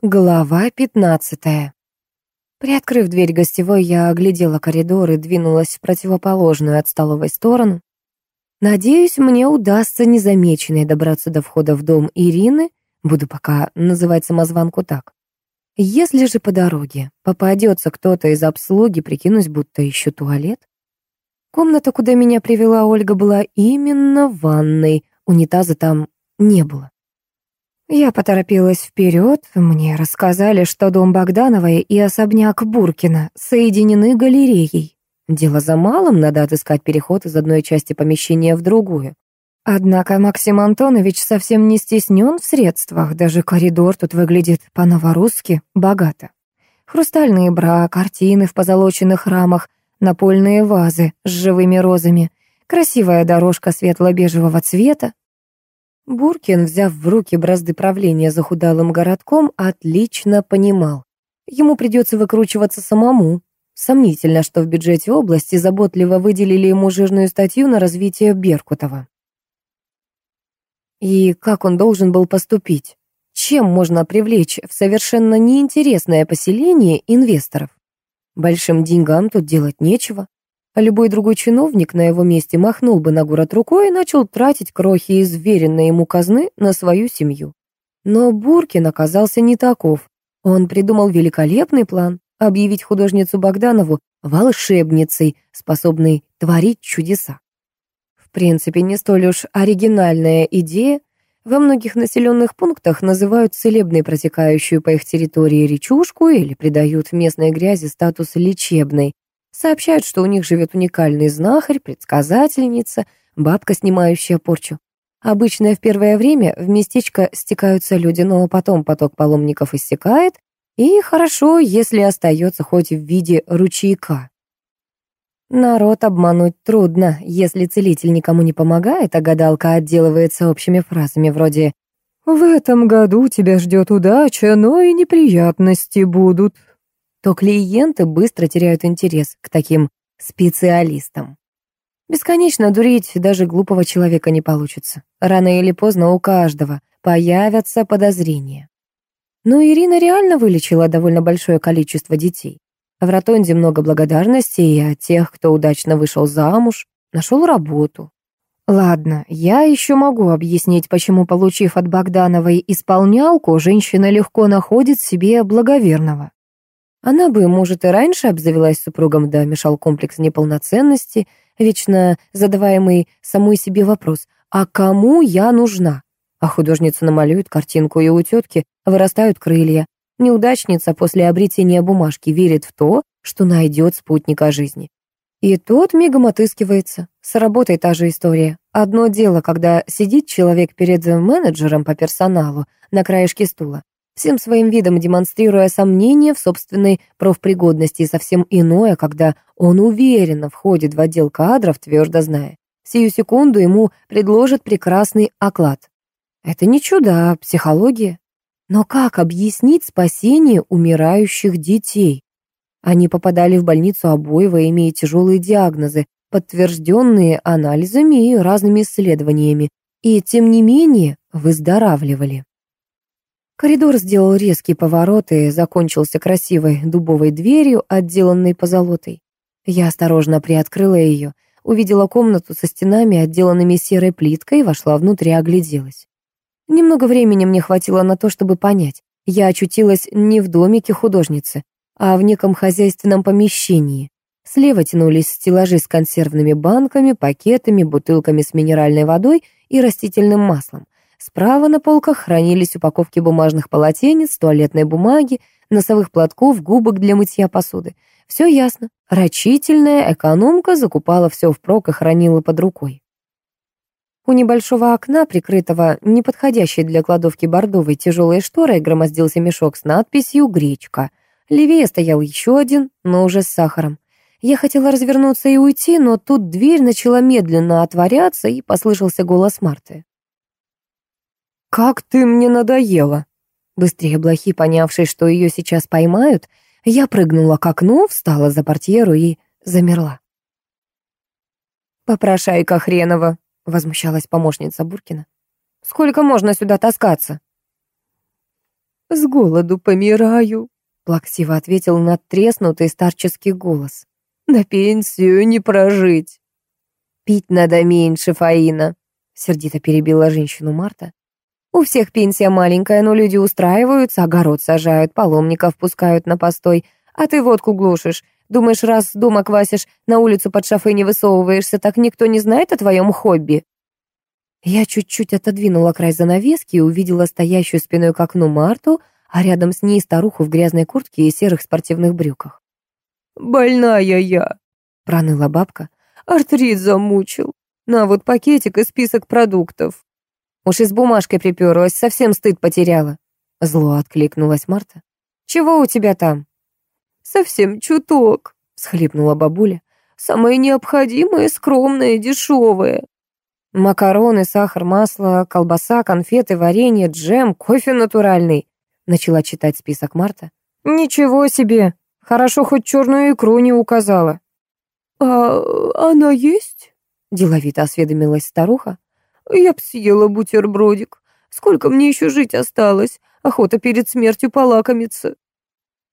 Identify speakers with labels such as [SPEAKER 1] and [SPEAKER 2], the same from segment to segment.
[SPEAKER 1] Глава пятнадцатая. Приоткрыв дверь гостевой, я оглядела коридор и двинулась в противоположную от столовой сторону. Надеюсь, мне удастся незамеченной добраться до входа в дом Ирины, буду пока называть самозванку так. Если же по дороге попадется кто-то из обслуги, прикинусь, будто ищу туалет. Комната, куда меня привела Ольга, была именно ванной, унитаза там не было. Я поторопилась вперед, мне рассказали, что дом Богдановой и особняк Буркина соединены галереей. Дело за малым, надо отыскать переход из одной части помещения в другую. Однако Максим Антонович совсем не стеснен в средствах, даже коридор тут выглядит по-новорусски богато. Хрустальные бра, картины в позолоченных рамах, напольные вазы с живыми розами, красивая дорожка светло-бежевого цвета, Буркин, взяв в руки бразды правления захудалым городком, отлично понимал. Ему придется выкручиваться самому. Сомнительно, что в бюджете области заботливо выделили ему жирную статью на развитие Беркутова. И как он должен был поступить? Чем можно привлечь в совершенно неинтересное поселение инвесторов? Большим деньгам тут делать нечего. А любой другой чиновник на его месте махнул бы на город рукой и начал тратить крохи из веренной ему казны на свою семью. Но Буркин оказался не таков. Он придумал великолепный план — объявить художницу Богданову волшебницей, способной творить чудеса. В принципе, не столь уж оригинальная идея. Во многих населенных пунктах называют целебной протекающую по их территории речушку или придают местной грязи статус лечебной, Сообщают, что у них живет уникальный знахарь, предсказательница, бабка, снимающая порчу. Обычно в первое время в местечко стекаются люди, но потом поток паломников иссякает, и хорошо, если остается хоть в виде ручейка. Народ обмануть трудно, если целитель никому не помогает, а гадалка отделывается общими фразами вроде «В этом году тебя ждет удача, но и неприятности будут» то клиенты быстро теряют интерес к таким специалистам. Бесконечно дурить даже глупого человека не получится. Рано или поздно у каждого появятся подозрения. Но Ирина реально вылечила довольно большое количество детей. В Ротонде много благодарности и от тех, кто удачно вышел замуж, нашел работу. Ладно, я еще могу объяснить, почему, получив от Богдановой исполнялку, женщина легко находит себе благоверного. Она бы, может, и раньше обзавелась супругом, да мешал комплекс неполноценности, вечно задаваемый самой себе вопрос «А кому я нужна?» А художница намалюет картинку, и у тетки вырастают крылья. Неудачница после обретения бумажки верит в то, что найдет спутника жизни. И тот мигом отыскивается. С работой та же история. Одно дело, когда сидит человек перед менеджером по персоналу на краешке стула, всем своим видом демонстрируя сомнения в собственной профпригодности, и совсем иное, когда он уверенно входит в отдел кадров, твердо зная. Сию секунду ему предложат прекрасный оклад. Это не чудо, а психология. Но как объяснить спасение умирающих детей? Они попадали в больницу обоего, имея тяжелые диагнозы, подтвержденные анализами и разными исследованиями, и, тем не менее, выздоравливали. Коридор сделал резкий поворот и закончился красивой дубовой дверью, отделанной позолотой. Я осторожно приоткрыла ее, увидела комнату со стенами, отделанными серой плиткой, вошла внутрь и огляделась. Немного времени мне хватило на то, чтобы понять. Я очутилась не в домике художницы, а в неком хозяйственном помещении. Слева тянулись стеллажи с консервными банками, пакетами, бутылками с минеральной водой и растительным маслом. Справа на полках хранились упаковки бумажных полотенец, туалетной бумаги, носовых платков, губок для мытья посуды. Все ясно. Рачительная экономка закупала все впрок и хранила под рукой. У небольшого окна, прикрытого неподходящей для кладовки бордовой тяжелой шторой, громоздился мешок с надписью «Гречка». Левее стоял еще один, но уже с сахаром. Я хотела развернуться и уйти, но тут дверь начала медленно отворяться, и послышался голос Марты. «Как ты мне надоела!» Быстрее блохи, понявшей, что ее сейчас поймают, я прыгнула к окну, встала за портьеру и замерла. «Попрошайка хренова!» — возмущалась помощница Буркина. «Сколько можно сюда таскаться?» с голоду помираю», — плаксиво ответил надтреснутый старческий голос. «На пенсию не прожить». «Пить надо меньше, Фаина», — сердито перебила женщину Марта. «У всех пенсия маленькая, но люди устраиваются, огород сажают, паломников пускают на постой, а ты водку глушишь. Думаешь, раз дома квасишь, на улицу под шофе не высовываешься, так никто не знает о твоем хобби?» Я чуть-чуть отодвинула край занавески и увидела стоящую спиной к окну Марту, а рядом с ней старуху в грязной куртке и серых спортивных брюках. «Больная я», — проныла бабка. «Артрит замучил. На вот пакетик и список продуктов». Уж и с бумажкой приперлась, совсем стыд потеряла. Зло откликнулась Марта. «Чего у тебя там?» «Совсем чуток», — схлипнула бабуля. «Самое необходимое, скромное, дешевое». «Макароны, сахар, масло, колбаса, конфеты, варенье, джем, кофе натуральный», — начала читать список Марта. «Ничего себе! Хорошо, хоть черную икру не указала». «А она есть?» — деловито осведомилась старуха. «Я б съела бутербродик. Сколько мне еще жить осталось? Охота перед смертью полакомиться».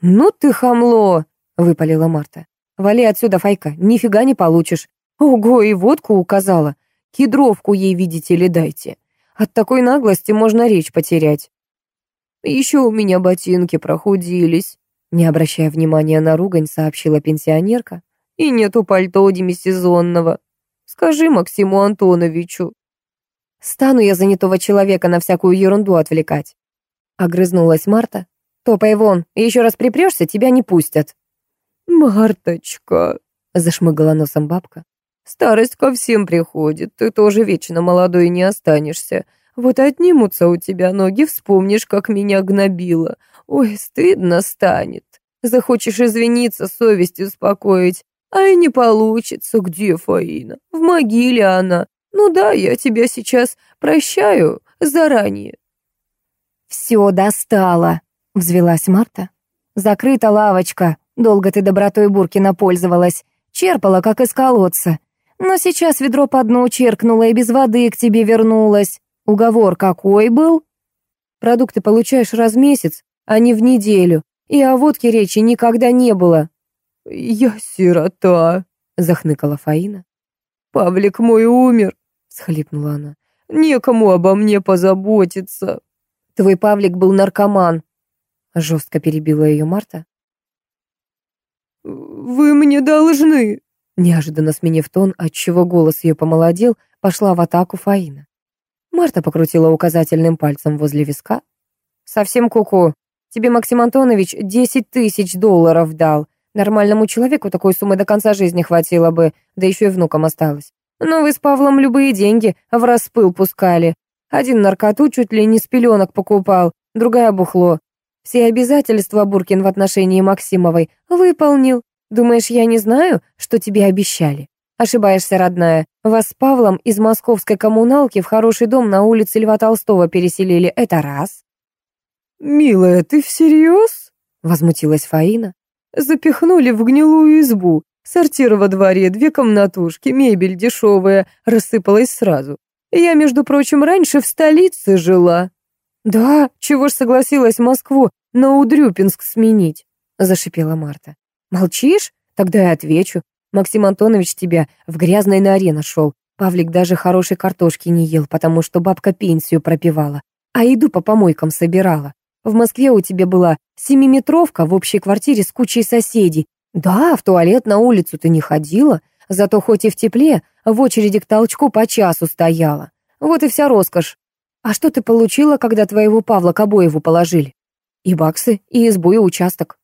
[SPEAKER 1] «Ну ты хамло!» — выпалила Марта. «Вали отсюда, Файка, нифига не получишь. Ого, и водку указала. Кедровку ей, видите ли, дайте. От такой наглости можно речь потерять. Еще у меня ботинки прохудились, не обращая внимания на ругань, сообщила пенсионерка. И нету пальто демисезонного. Скажи Максиму Антоновичу. Стану я занятого человека на всякую ерунду отвлекать. Огрызнулась Марта. Топай вон, и еще раз припрешься, тебя не пустят. «Марточка», — зашмыгала носом бабка, Старость ко всем приходит, ты тоже вечно молодой не останешься. Вот отнимутся у тебя ноги, вспомнишь, как меня гнобило. Ой, стыдно станет. Захочешь извиниться, совесть успокоить. А и не получится. Где Фаина? В могиле она. Ну да, я тебя сейчас прощаю заранее. Все достало, взвелась Марта. Закрыта лавочка. Долго ты добротой Буркина пользовалась. Черпала, как из колодца. Но сейчас ведро по дну черкнуло и без воды к тебе вернулось. Уговор какой был? Продукты получаешь раз в месяц, а не в неделю. И о водке речи никогда не было. «Я сирота», — захныкала Фаина. «Павлик мой умер», — схлипнула она. «Некому обо мне позаботиться». «Твой Павлик был наркоман», — жестко перебила ее Марта. «Вы мне должны», Неожиданно сменив тон, отчего голос ее помолодел, пошла в атаку Фаина. Марта покрутила указательным пальцем возле виска. «Совсем куку. -ку. Тебе Максим Антонович десять тысяч долларов дал. Нормальному человеку такой суммы до конца жизни хватило бы, да еще и внукам осталось. Но вы с Павлом любые деньги в распыл пускали. Один наркоту чуть ли не с пеленок покупал, другая бухло. Все обязательства Буркин в отношении Максимовой выполнил, Думаешь, я не знаю, что тебе обещали? Ошибаешься, родная. Вас с Павлом из московской коммуналки в хороший дом на улице Льва Толстого переселили. Это раз. «Милая, ты всерьез?» — возмутилась Фаина. «Запихнули в гнилую избу. Сортир во дворе, две комнатушки, мебель дешевая, рассыпалась сразу. Я, между прочим, раньше в столице жила». «Да, чего ж согласилась Москву на Удрюпинск сменить?» — зашипела Марта. Молчишь? Тогда я отвечу. Максим Антонович тебя в грязной норе нашел. Павлик даже хорошей картошки не ел, потому что бабка пенсию пропивала, а еду по помойкам собирала. В Москве у тебя была семиметровка в общей квартире с кучей соседей. Да, в туалет на улицу ты не ходила, зато хоть и в тепле, в очереди к толчку по часу стояла. Вот и вся роскошь. А что ты получила, когда твоего Павла к обоеву положили? И баксы, и избу, и участок.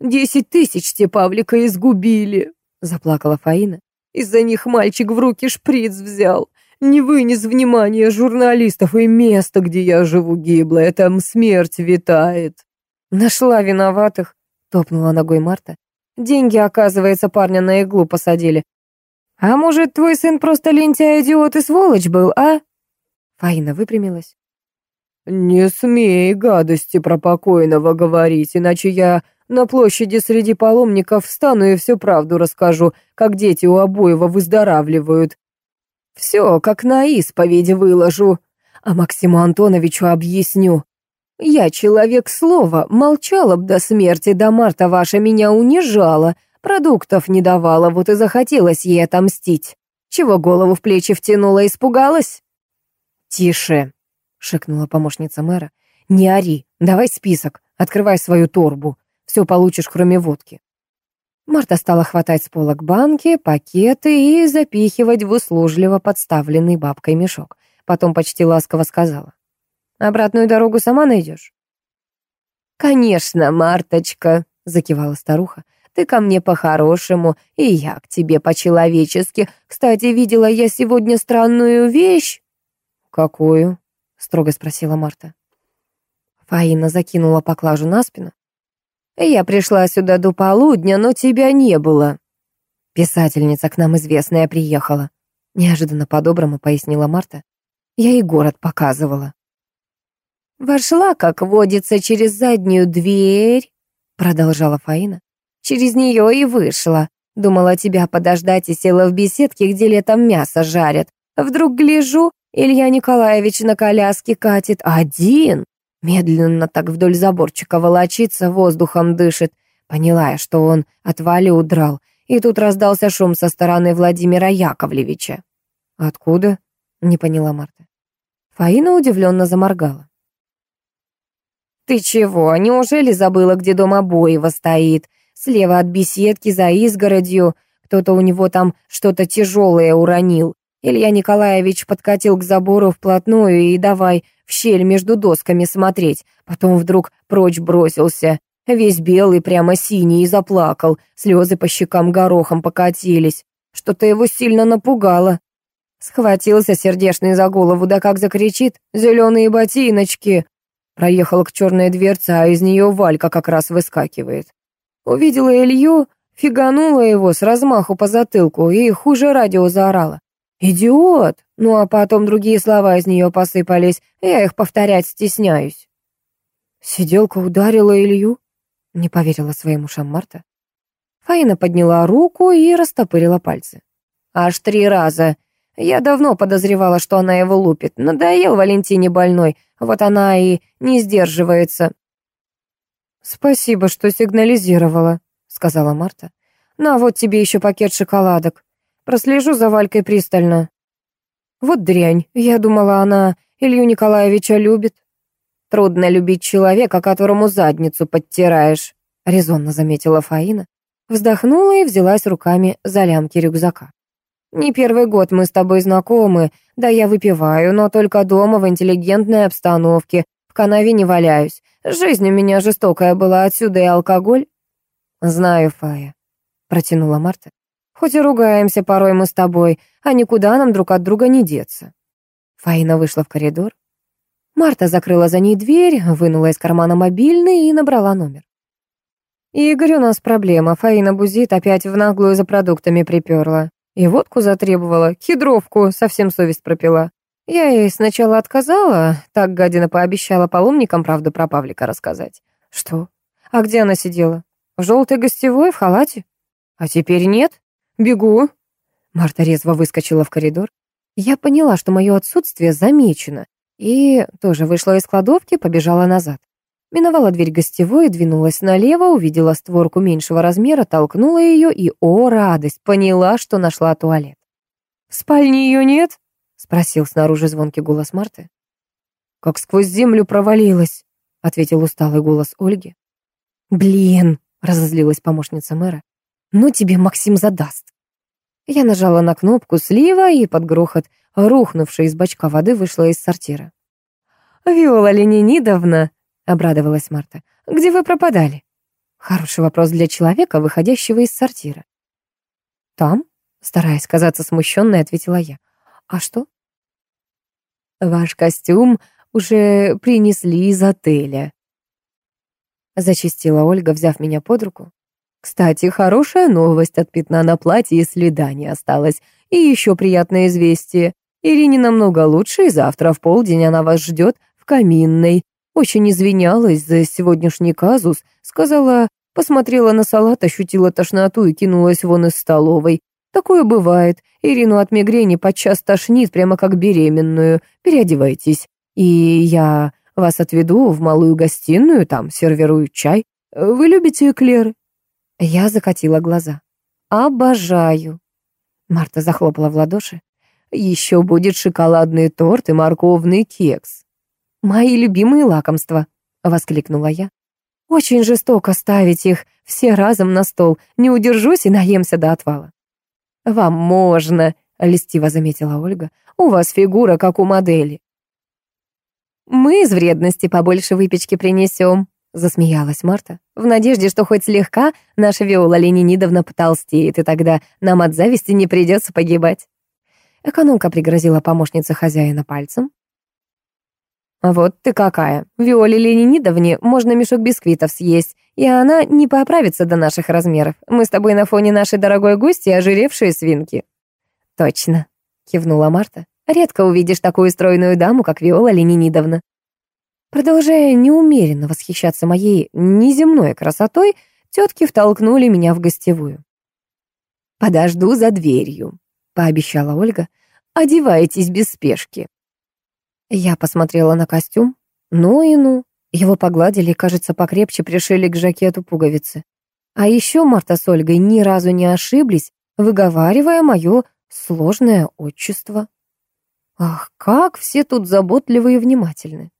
[SPEAKER 1] Десять тысяч те Павлика изгубили!» — заплакала Фаина. «Из-за них мальчик в руки шприц взял. Не вынес внимания журналистов, и место, где я живу, гиблое, там смерть витает». «Нашла виноватых», — топнула ногой Марта. «Деньги, оказывается, парня на иглу посадили. А может, твой сын просто лентяй, идиот и сволочь был, а?» Фаина выпрямилась. «Не смей гадости про покойного говорить, иначе я на площади среди паломников встану и всю правду расскажу, как дети у обоего выздоравливают. Все, как на исповеди выложу, а Максиму Антоновичу объясню. Я человек слова, молчала б до смерти, да Марта ваша меня унижала, продуктов не давала, вот и захотелось ей отомстить. Чего голову в плечи втянула, испугалась?» «Тише», — шикнула помощница мэра. «Не ори, давай список, открывай свою торбу, все получишь, кроме водки». Марта стала хватать с полок банки, пакеты и запихивать в услужливо подставленный бабкой мешок. Потом почти ласково сказала. «Обратную дорогу сама найдешь?» «Конечно, Марточка», — закивала старуха. «Ты ко мне по-хорошему, и я к тебе по-человечески. Кстати, видела я сегодня странную вещь». «Какую?» — строго спросила Марта. Фаина закинула поклажу на спину. «Я пришла сюда до полудня, но тебя не было». «Писательница к нам известная приехала», — неожиданно по-доброму пояснила Марта. Я и город показывала. «Вошла, как водится, через заднюю дверь», — продолжала Фаина. «Через нее и вышла. Думала тебя подождать и села в беседке, где летом мясо жарят. Вдруг гляжу, Илья Николаевич на коляске катит один. Медленно так вдоль заборчика волочится, воздухом дышит. Поняла что он от Вали удрал. И тут раздался шум со стороны Владимира Яковлевича. «Откуда?» — не поняла Марта. Фаина удивленно заморгала. «Ты чего, неужели забыла, где дом обоего стоит? Слева от беседки, за изгородью. Кто-то у него там что-то тяжелое уронил. Илья Николаевич подкатил к забору вплотную и давай в щель между досками смотреть. Потом вдруг прочь бросился. Весь белый, прямо синий, и заплакал. Слезы по щекам горохом покатились. Что-то его сильно напугало. Схватился сердешный за голову, да как закричит «Зеленые ботиночки!» Проехала к черной дверце, а из нее Валька как раз выскакивает. Увидела Илью, фиганула его с размаху по затылку и хуже радио заорала. «Идиот!» Ну а потом другие слова из нее посыпались, я их повторять стесняюсь. Сиделка ударила Илью? Не поверила своим ушам Марта. Фаина подняла руку и растопырила пальцы. Аж три раза. Я давно подозревала, что она его лупит. Надоел Валентине больной, вот она и не сдерживается. «Спасибо, что сигнализировала», — сказала Марта. «На, вот тебе еще пакет шоколадок. Прослежу за Валькой пристально». «Вот дрянь. Я думала, она Илью Николаевича любит». «Трудно любить человека, которому задницу подтираешь», — резонно заметила Фаина. Вздохнула и взялась руками за лямки рюкзака. Не первый год мы с тобой знакомы, да я выпиваю, но только дома, в интеллигентной обстановке, в канаве не валяюсь. Жизнь у меня жестокая была, отсюда и алкоголь». «Знаю, Фая», — протянула Марта. «Хоть и ругаемся порой мы с тобой, а никуда нам друг от друга не деться». Фаина вышла в коридор. Марта закрыла за ней дверь, вынула из кармана мобильный и набрала номер. «Игорь, у нас проблема. Фаина Бузит опять в наглую за продуктами приперла. И водку затребовала, кедровку, совсем совесть пропила. Я ей сначала отказала, так гадина пообещала паломникам правду про Павлика рассказать. Что? А где она сидела? В желтой гостевой, в халате? А теперь нет? Бегу. Марта резво выскочила в коридор. Я поняла, что мое отсутствие замечено, и тоже вышла из кладовки, побежала назад. Миновала дверь гостевой, двинулась налево, увидела створку меньшего размера, толкнула ее и, о, радость, поняла, что нашла туалет. «В спальне ее нет?» — спросил снаружи звонкий голос Марты. «Как сквозь землю провалилась», — ответил усталый голос Ольги. «Блин», — разозлилась помощница мэра, «ну тебе Максим задаст». Я нажала на кнопку слива и под грохот, рухнувшей из бачка воды, вышла из сортира. «Виола Ленинидовна», обрадовалась Марта. «Где вы пропадали?» Хороший вопрос для человека, выходящего из сортира. «Там?» — стараясь казаться смущенной, ответила я. «А что?» «Ваш костюм уже принесли из отеля», — зачистила Ольга, взяв меня под руку. «Кстати, хорошая новость от пятна на платье и следа не осталось. И еще приятное известие. Ирине намного лучше, и завтра в полдень она вас ждет в каминной. Очень извинялась за сегодняшний казус, сказала, посмотрела на салат, ощутила тошноту и кинулась вон из столовой. Такое бывает. Ирину от мигрени подчас тошнит, прямо как беременную. Переодевайтесь. И я Вас отведу в малую гостиную, там сервируют чай. Вы любите эклеры?» Я закатила глаза. «Обожаю!» Марта захлопала в ладоши. «Еще будет шоколадный торт и морковный кекс». «Мои любимые лакомства!» — воскликнула я. «Очень жестоко ставить их все разом на стол. Не удержусь и наемся до отвала». «Вам можно», — льстиво заметила Ольга. «У вас фигура, как у модели». «Мы из вредности побольше выпечки принесем», — засмеялась Марта, «в надежде, что хоть слегка наша Виола Ленинидовна потолстеет, и тогда нам от зависти не придется погибать». Экономка пригрозила помощнице хозяина пальцем. «Вот ты какая! Виоле Ленинидовне можно мешок бисквитов съесть, и она не поправится до наших размеров. Мы с тобой на фоне нашей дорогой гости ожиревшие свинки». «Точно», — кивнула Марта. Редко увидишь такую стройную даму, как Виола Ленинидовна. Продолжая неумеренно восхищаться моей неземной красотой, тетки втолкнули меня в гостевую. «Подожду за дверью», — пообещала Ольга. «Одевайтесь без спешки». Я посмотрела на костюм. Ну и ну. Его погладили кажется, покрепче пришили к жакету пуговицы. А еще Марта с Ольгой ни разу не ошиблись, выговаривая мое сложное отчество. Ах, как все тут заботливы и внимательны.